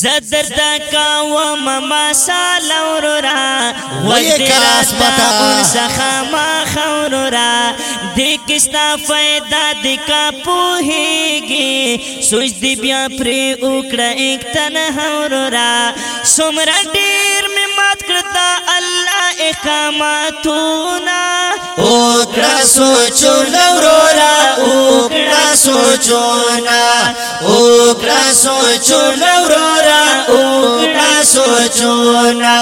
زدر دا کاوم ما سالور را ویکراس پتا اون سخا ما خور را دیکستا فیدا دکا پوهیگی سوچ دی بیا پری اکڑا ایک تنہور را سمرا دیر میں مات کرتا اللہ اقامتونا او کړه سوچو لورا او کړه سوچو نا او کړه سوچو لورا او کړه سوچو نا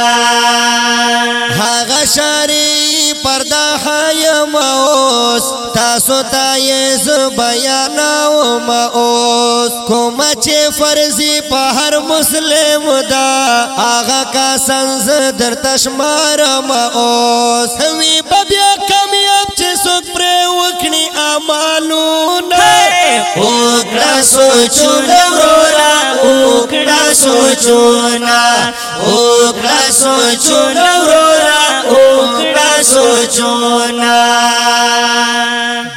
هغه شری پردا حیم اوس تاسو ته یې ز بیان او ما اوس کوم چې فرضي په هر مسلم دا هغه کا سنز در تشمار ما اوس وی په وکړي امالونه او کړه سوچونه ورا او کړه سوچونه او کړه سوچونه ورا او کړه سوچونه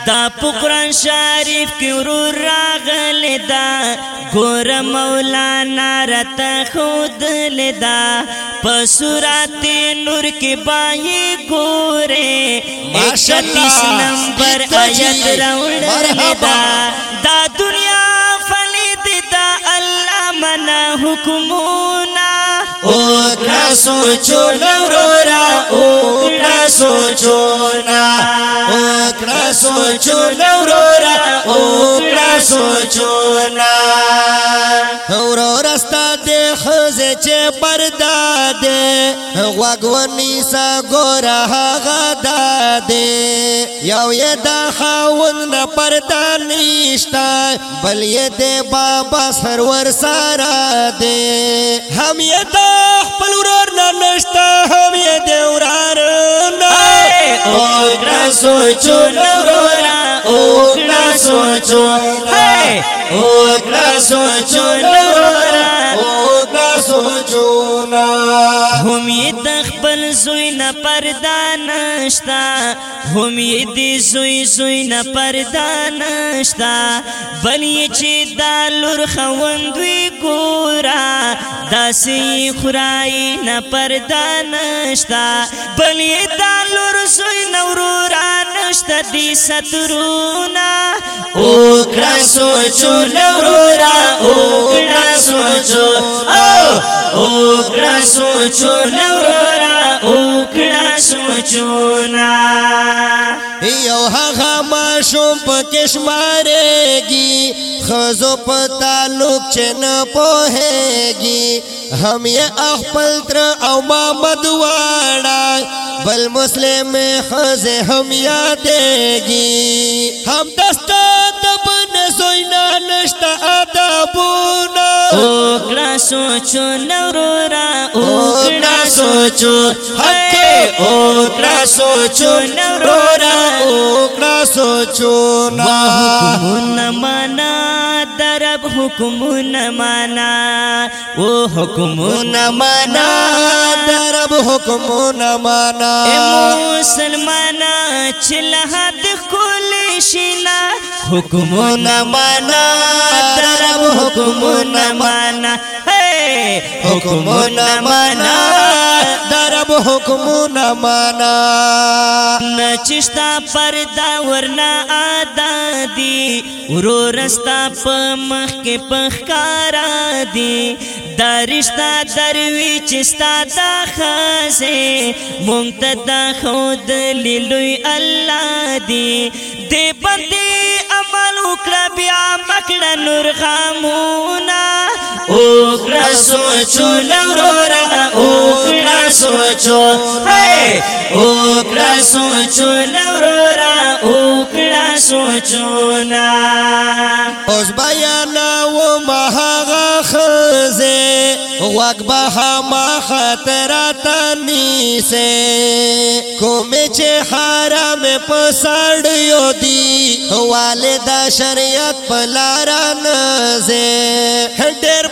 دا پقران شاه شریف کی ورور راغل دا گور مولانا رت خود لدا پسورات نور کے بائی گورے اکتیس نمبر آیت روڑ لدا دا دنیا فلید دا اللہ منا حکمونا اوکڑا سوچو نورورا اوکڑا سوچو نا اوکڑا سوچو سوچونا اورو رستا دے خزے چے پردا دے غوگونی سا گورا حغا دا دے یو یہ دا خاون نا پردا نیشتا بل یہ دے بابا سرور سارا دے ہم یہ دا خپل ورور نا نشتا ہم یہ دے ورار نا اوگنا سوچونا ورورا اوگنا سوچو ہے او کلا سوچو نورا او کلا سوچو نا همي د خپل زوی نه پردا نشتا همي د زوی زوی نه پردا نشتا بلې چې د لور خوندوي ګورا داسې خورای نه پردا نشتا بلې د لور زوی نورورا نشته دي سترونا او کړه سوچو لورا او کړه سوچو او کړه سوچو لورا او کړه سوچو نا یو هغه ما شوم پکې شمارېږي خزو پتالوک چن پوہے گی ہم یہ اخپل تر او مامد وارا بل مسلم خز ہم یادے گی ہم دستا تبری اوکڑا سوچو نورورا اوکڑا سوچو حق اوکڑا سوچو نورورا اوکڑا سوچو نا حکمون منا درب حکمون منا او حکمون منا درب حکمون منا اے مسلمانا چلہ دکھولے شینا حکمون منا درب حکمون منا منا حکمونه منا درب حکمونه منا نچشتا پردا ورنا ادا دی ورو رستا په مخ کې پخکارا دی دارشتا دروی چستا دا خازه مونگتا دا خود لیلوی اللہ دی دی بندی عمل اکڑا بیا مکڑا نور غامونا سوچو لورورا اوکڑا سوچو ہے اوکڑا سوچو لورورا اوکڑا سوچو نا اوس بیان و مها خزه واک به ما خطرات نیسه کومه چې حرام پسړ یو دی والد شریعت پلاران زه ډېر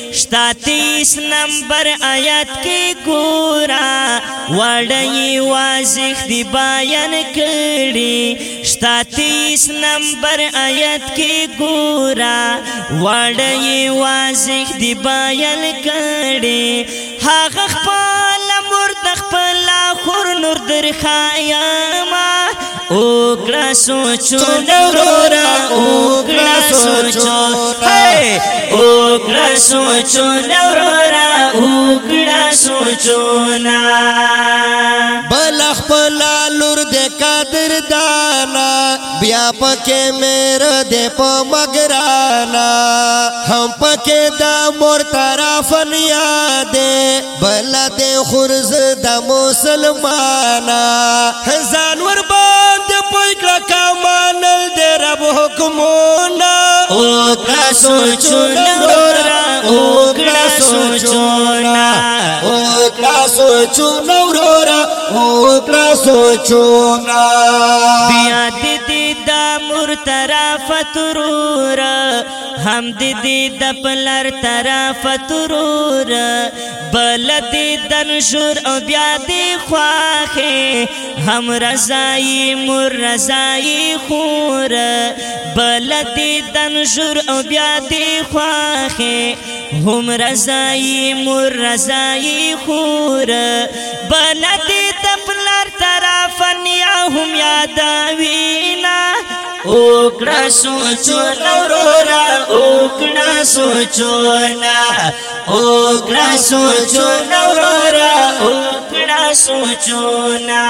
ستاتیس نمبر آیات کې ګورا وړی واضح دی بیان کړي ستاتیس نمبر آیات کې ګورا وړی واضح دی بیان کړي هغه خپل مرد خپل خور نور درخایما او کړه سوچو نورا او کړه سوچو هي او کړه سوچو نورا او کړه سوچو نا بل خپل لور د قادر دانا بیا پکې مېر دې په مگرانا هم پکې دا مور طرف یادې بل دې خرز د مسلمانا ځانور به غمونا او کړه سوچونه ورورا او کړه سوچونه او کړه سوچونه ورورا او کړه سوچونه بیا دې دې د مور طرف ترورا هم دې د پلر طرف ترورا بل دې د نشور او بیا دې خواخه هم رضای مور رضای خور بلدی دن شور او بیا دی خواخه هم رضای مور رضای خور بلدی تپلر طرفن یا هم یادوینا اوکڑا سوچونا ورورا اوکڑا سوچونا اوکڑا سوچونا ورورا اوکڑا سوچونا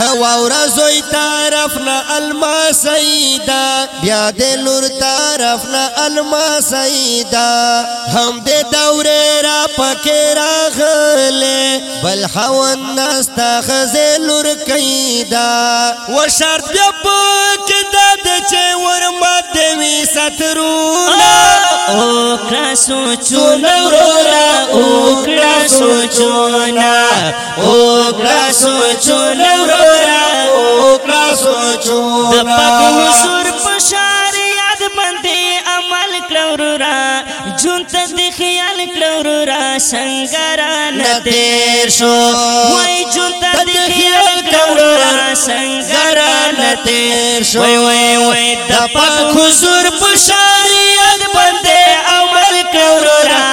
هوا ورزوی طرف نا الما سیدا بیا د نور طرف نا الما سیدا هم دې دورې را پکې راغله بل هون نستا خزل ور کیدا و شرط بیا پکې داد چې ور باندې وي سترونه او کړه سوچونه ورورا او کړه سوچونه او کړه سوچونه ورورا او کړه سوچونه د پاک سور پشار یاد باندې عمل کړه ورورا جون ته د خیال کړه ورورا څنګه را نه تیر شو وای جون ته د خیال ټنګر سنگر نتیر شو وی وی د پاک حضور په شریعت باندې عمل کړورا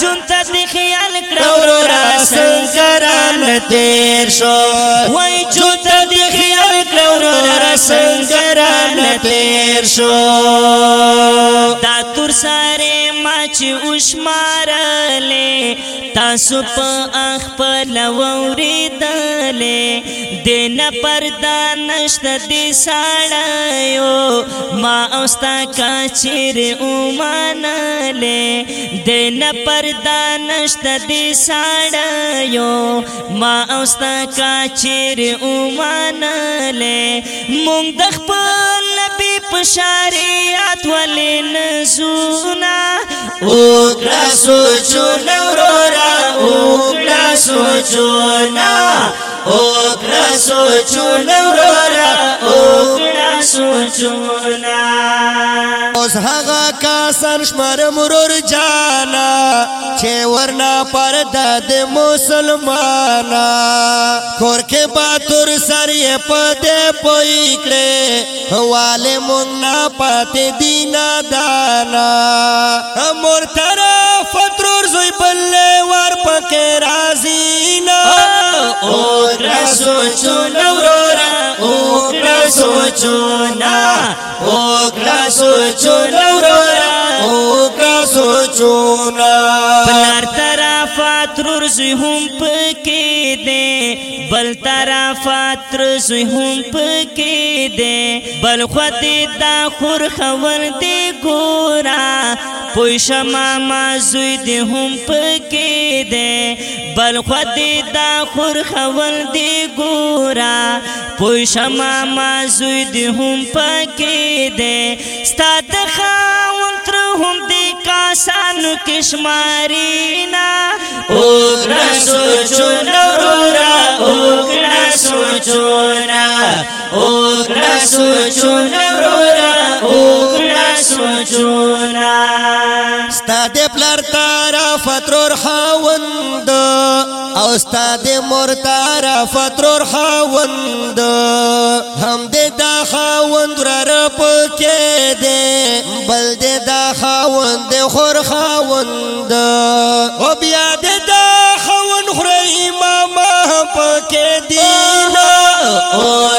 جون ته دی خیال کړورا سنگر نتیر شو وی جون ته دی خیال کړورا سنگر ران تیر شو دا تور ساره ماچ اوشمارلې تاسو په اخ په لوري دلې دین پردا نشته دي ساړایو ما اوستا کا چیر اومانلې دین پردا نشته دي ساړایو ما اوستا کا چیر اومانلې مونږ د خپل نبی پشریات ولین سونا او کلا سوچو نورورا او کلا سوچو نا او کلا سوچو نورورا او کلا سوچو نا اوس هغه کا سر شمار مرور جانا چې ورنا پردا د مسلمانا کور کې با تر سر یې پدې پوي کړې والے مونږ نه پاتې دینا دانا مور طرف تر زوی بلې ور پکې رازینا او را سوچو نورورا او را سوچو نا او را سوچو نورورا او را سوچو نا پلار طرفات رزوی هم پکی دے بل طرفات رزوی هم پکی دے بل خود دا خور خور دے گورا پوښه ما زوی دې هم پکې دې بل خو دې دا خور خول دې ګورا پوښه ما زوی دې هم پکې دې ستاد خاون تر هم دې کاسانو کشمارینا او ګر سوچو نورا او ګر سوچو نا او ګر سوچو نورا او ګر سوچو استاد پلر تارا فترور خاوند او استاد مور تارا فترور خاوند هم دې دا خاوند را رپ کې دې بل دې دا خاوند خور خاوند او بیا دې دا خاوند خور امام پکې دینه او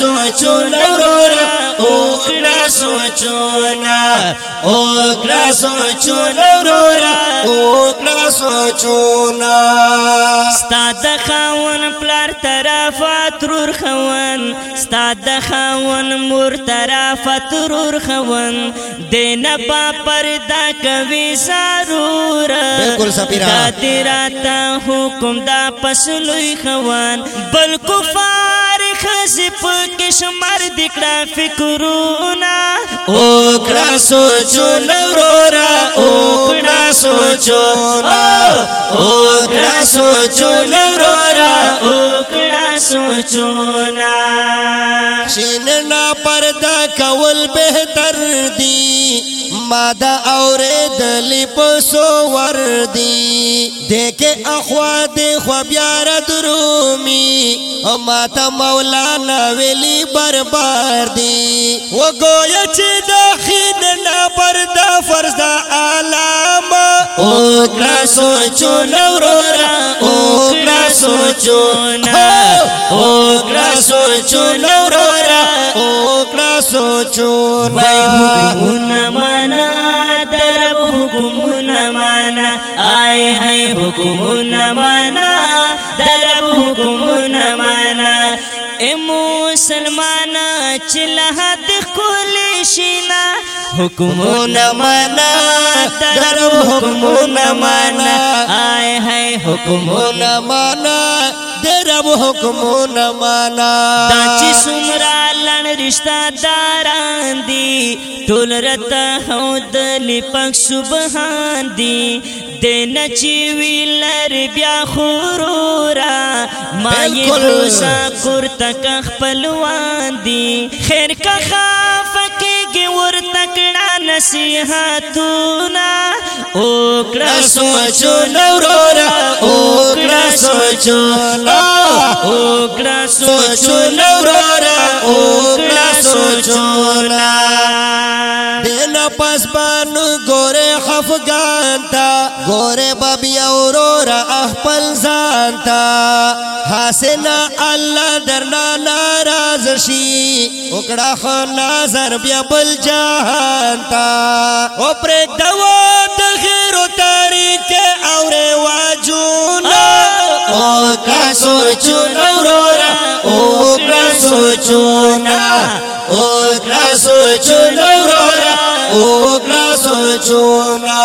سوچو لورا او کلا سوچو نا او کلا سوچو لورا او کلا سوچو نا ستاد خاون پلار طرفا ترور خاون ستاد خاون مور طرفا ترور خاون دین با پردا کوي سارور بالکل سپیرا دا تیرا تا حکم دا پسلوی خوان بل کفار داسې پکې شمار د کړه فکرونه او کړه سوچو نورورا او کړه سوچو او کړه سوچو نورورا او کړه سوچونا شین نه پردا کول بهتر دی ما دا اوریدلی پسو وردی دیکھے اخوا دی خوا بیار درومی ما تا مولانا ویلی بربار دی و گویا چی دا خین نبر دا فرز دا آلام او کلا سوچو نورو را او کلا سوچو نا او کلا سوچو نورو را او کلا سوچو نا حکم نما درب حکم نمانا مسلمان چل شینا حکم نمانا درب حکم نمانا آئے ہیں حکم نمانا درب حکم نمانا چی سرال رشتہ دار آندی تن رتا ہوں دلی سبحان دی دین چی ویلر بیا خورورا ما یہ روزا کر تک پلوان دی خیر کا خواف کی گیور تکڑا نصیحاتونا اوکڑا سوچو نورورا اوکڑا سوچو اوکڑا سوچو نورورا اوکڑا سوچو نورورا پاسنا الله درنا ناراض شي وکړه خو نظر بیا بل جهان تا او پر دوا د خیر او طریق او رواجونه او کا سوچونه ورورا او کا سوچونه او کا سوچونه ورورا او کا سوچونه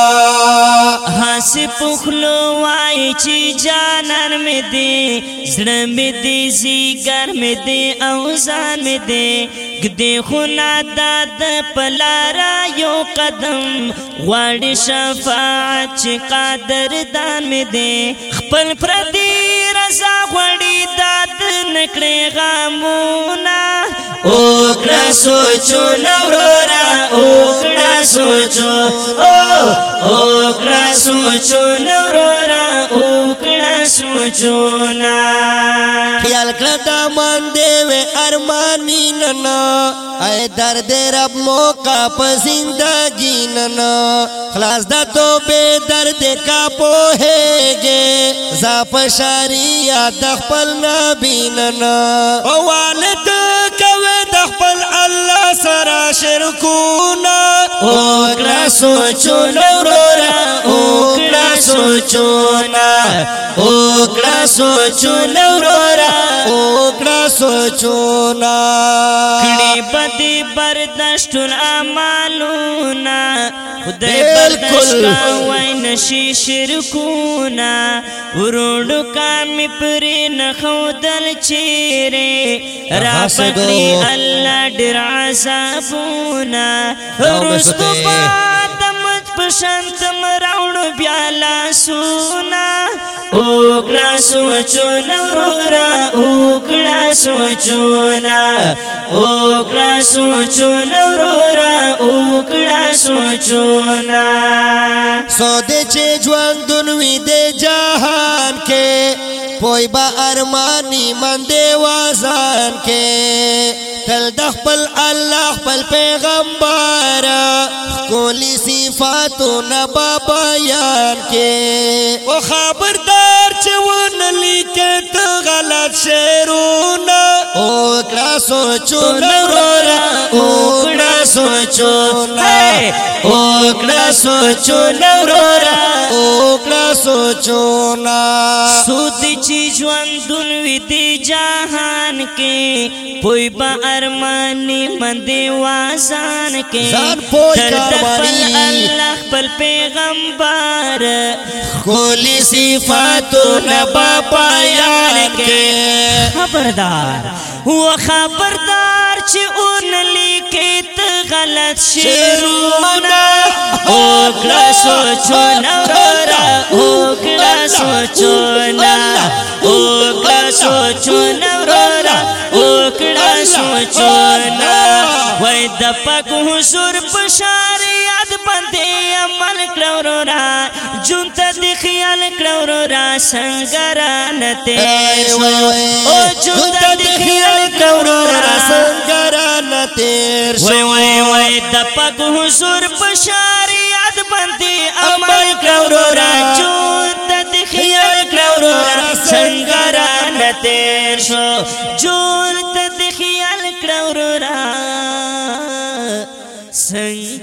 هسي پخلو وای چې جانان می دی زړه می دی زیګر می دی او ځان می دی ګدې خو نه داد پلارا یو قدم غواړي شفاعت چې قادر دان می دی خپل پردي رضا غواړي داد نکړي غمونه او کړه سوچو نورورا او کړه سوچو او او کړه سوچو نورورا را اوکڑا سوچونا خیال کرتا من دے وے ارمانی ننا اے درد رب موقع پا زندگی ننا خلاص دا تو بے درد کا پوہے گے زاپ شاریہ دخپل نبی ننا اوالد کوے دخپل اللہ سرا شرکونا اوکڑا سوچونا رو را اوکڑا کړه سوچونه او کړه سوچونه ورورا او کړه سوچونه کړي بدی برداشت الامالونه خدای بالکل وای نشي شرکونه ورونو کام پر نه خودل چیرې را پکړي الله ډیر عذابونه ورستو شانت مراوړ بیا لا سونا او کلا سوچونا ورا او کلا سوچونا او کلا سوچونا ورا او کلا سوچونا سوده چې ژوند دنوي د جهان کې دوی با ارمانی من دیوازان کے تل دخ پل اللہ پل پیغمبار کولی صفاتو نبا بیان کے او خابردار چون لیکن غلط اوکڑا سوچو نرو رو سوچو اوکڑا سوچو نو رو سوچو نا سوتی جہان کے کوئی برمانی مندی آسان کے پل پیغمبار ان کے خبردار وہ خبردار چھ اون لیکیت غلط شرون اوکڑا سو چھونا بھرا اوکڑا سو چھونا اوکڑا سو چھونا بھرا اوکڑا سو چھونا وید پاک حضور پشار یاد بندے امان کلورو را جنت دی را سنگران تیر شو او جوتا دی خیال کورو را سنگران تیر شو وی وی وی دپک حضور پشاریات بندی عمل کورو را جوتا دی خیال کورو را سنگران تیر شو جوتا دی خیال کورو را سنگران